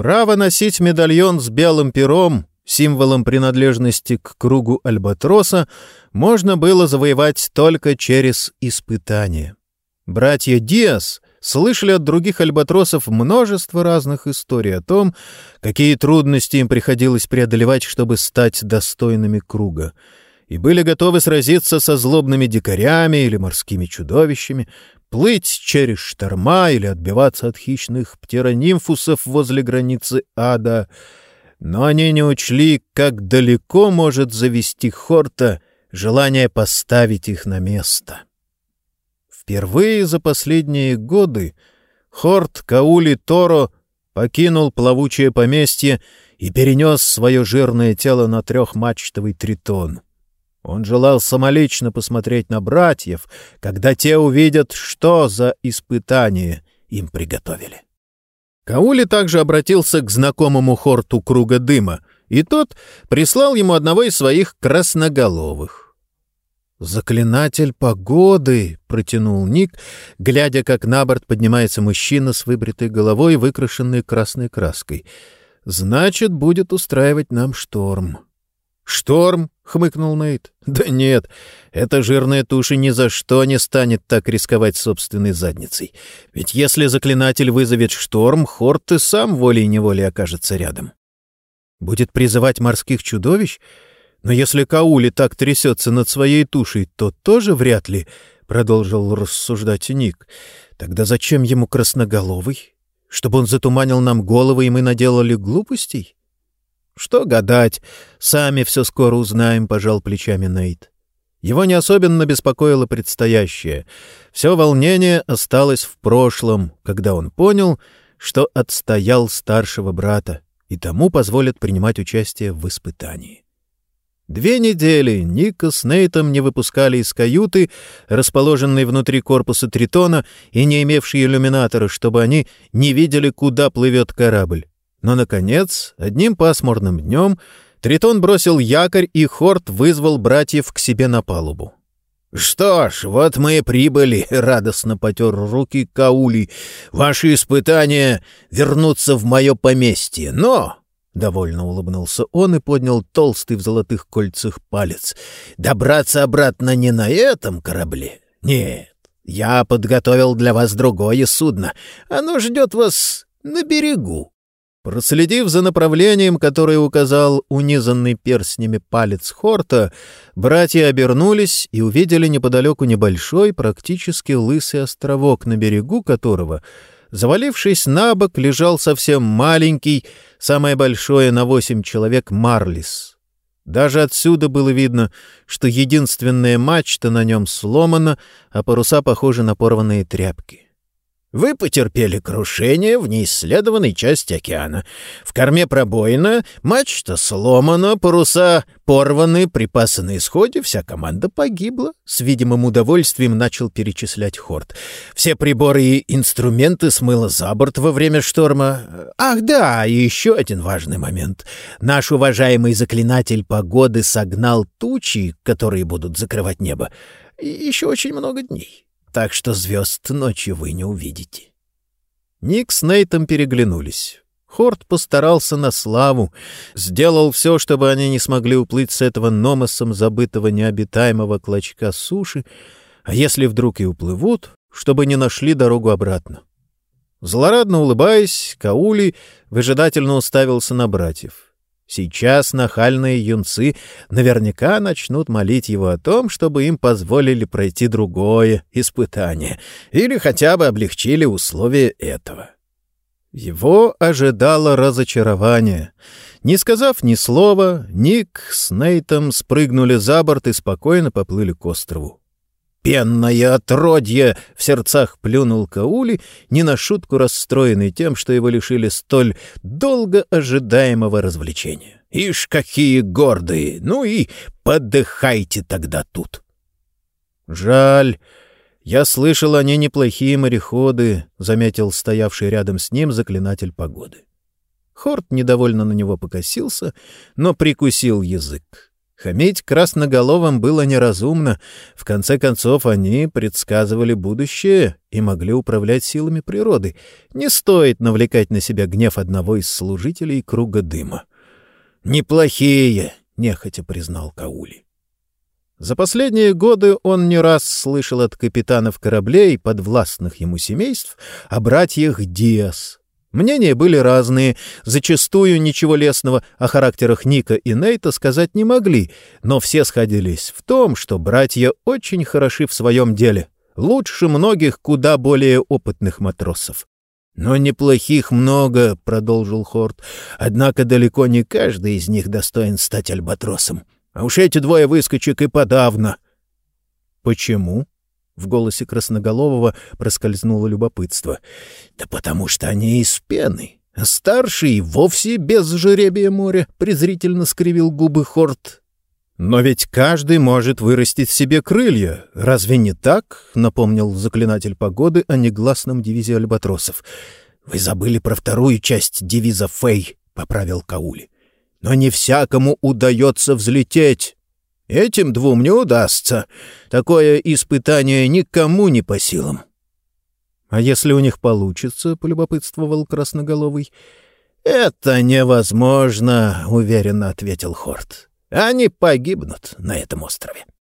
Право носить медальон с белым пером, символом принадлежности к кругу Альбатроса, можно было завоевать только через испытание. Братья Диас слышали от других альбатросов множество разных историй о том, какие трудности им приходилось преодолевать, чтобы стать достойными круга, и были готовы сразиться со злобными дикарями или морскими чудовищами, плыть через шторма или отбиваться от хищных птеронимфусов возле границы ада. Но они не учли, как далеко может завести Хорта желание поставить их на место. Впервые за последние годы Хорт Каули Торо покинул плавучее поместье и перенес свое жирное тело на трехмачтовый тритон — он желал самолично посмотреть на братьев, когда те увидят, что за испытание им приготовили. Каули также обратился к знакомому хорту круга дыма, и тот прислал ему одного из своих красноголовых. «Заклинатель погоды!» — протянул Ник, глядя, как на борт поднимается мужчина с выбритой головой, выкрашенной красной краской. «Значит, будет устраивать нам шторм». «Шторм?» — хмыкнул Нейт. «Да нет, эта жирная туша ни за что не станет так рисковать собственной задницей. Ведь если заклинатель вызовет шторм, Хорт и сам волей-неволей окажется рядом. Будет призывать морских чудовищ? Но если Каули так трясется над своей тушей, то тоже вряд ли», — продолжил рассуждать Ник. «Тогда зачем ему красноголовый? Чтобы он затуманил нам головы, и мы наделали глупостей?» «Что гадать? Сами все скоро узнаем», — пожал плечами Нейт. Его не особенно беспокоило предстоящее. Все волнение осталось в прошлом, когда он понял, что отстоял старшего брата, и тому позволят принимать участие в испытании. Две недели Ника с Нейтом не выпускали из каюты, расположенной внутри корпуса Тритона и не имевшей иллюминатора, чтобы они не видели, куда плывет корабль. Но, наконец, одним пасмурным днем Тритон бросил якорь, и Хорт вызвал братьев к себе на палубу. «Что ж, вот мы и прибыли», — радостно потер руки Каули. «Ваши испытания вернутся в мое поместье, но...» — довольно улыбнулся он и поднял толстый в золотых кольцах палец. «Добраться обратно не на этом корабле? Нет, я подготовил для вас другое судно. Оно ждет вас на берегу. Проследив за направлением, которое указал унизанный перстнями палец Хорта, братья обернулись и увидели неподалеку небольшой, практически лысый островок, на берегу которого, завалившись на бок, лежал совсем маленький, самое большое на восемь человек, Марлис. Даже отсюда было видно, что единственная мачта на нем сломана, а паруса похожи на порванные тряпки. Вы потерпели крушение в неисследованной части океана. В корме пробоина, мачта сломана, паруса порваны, припасы на исходе, вся команда погибла. С видимым удовольствием начал перечислять Хорт. Все приборы и инструменты смыло за борт во время шторма. Ах да, и еще один важный момент. Наш уважаемый заклинатель погоды согнал тучи, которые будут закрывать небо. И еще очень много дней так что звезд ночью вы не увидите. Ник с Нейтом переглянулись. Хорт постарался на славу, сделал все, чтобы они не смогли уплыть с этого номосом забытого необитаемого клочка суши, а если вдруг и уплывут, чтобы не нашли дорогу обратно. Злорадно улыбаясь, Каули выжидательно уставился на братьев — Сейчас нахальные юнцы наверняка начнут молить его о том, чтобы им позволили пройти другое испытание или хотя бы облегчили условия этого. Его ожидало разочарование. Не сказав ни слова, Ник с Нейтом спрыгнули за борт и спокойно поплыли к острову. «Пенное отродье!» — в сердцах плюнул Каули, не на шутку расстроенный тем, что его лишили столь долго ожидаемого развлечения. «Ишь, какие гордые! Ну и подыхайте тогда тут!» «Жаль. Я слышал, они неплохие мореходы», — заметил стоявший рядом с ним заклинатель погоды. Хорт недовольно на него покосился, но прикусил язык. Хамить красноголовым было неразумно. В конце концов, они предсказывали будущее и могли управлять силами природы. Не стоит навлекать на себя гнев одного из служителей круга дыма. «Неплохие!» — нехотя признал Каули. За последние годы он не раз слышал от капитанов кораблей, подвластных ему семейств, о братьях Диас — Мнения были разные, зачастую ничего лесного о характерах Ника и Нейта сказать не могли, но все сходились в том, что братья очень хороши в своем деле, лучше многих куда более опытных матросов. «Но неплохих много», — продолжил Хорт, — «однако далеко не каждый из них достоин стать альбатросом. А уж эти двое выскочек и подавно». «Почему?» В голосе Красноголового проскользнуло любопытство. «Да потому что они из пены. А старший вовсе без жеребия моря», — презрительно скривил губы Хорт. «Но ведь каждый может вырастить себе крылья. Разве не так?» — напомнил заклинатель погоды о негласном девизе альбатросов. «Вы забыли про вторую часть девиза Фэй», — поправил Каули. «Но не всякому удается взлететь». Этим двум не удастся. Такое испытание никому не по силам. — А если у них получится, — полюбопытствовал Красноголовый. — Это невозможно, — уверенно ответил Хорт. — Они погибнут на этом острове. —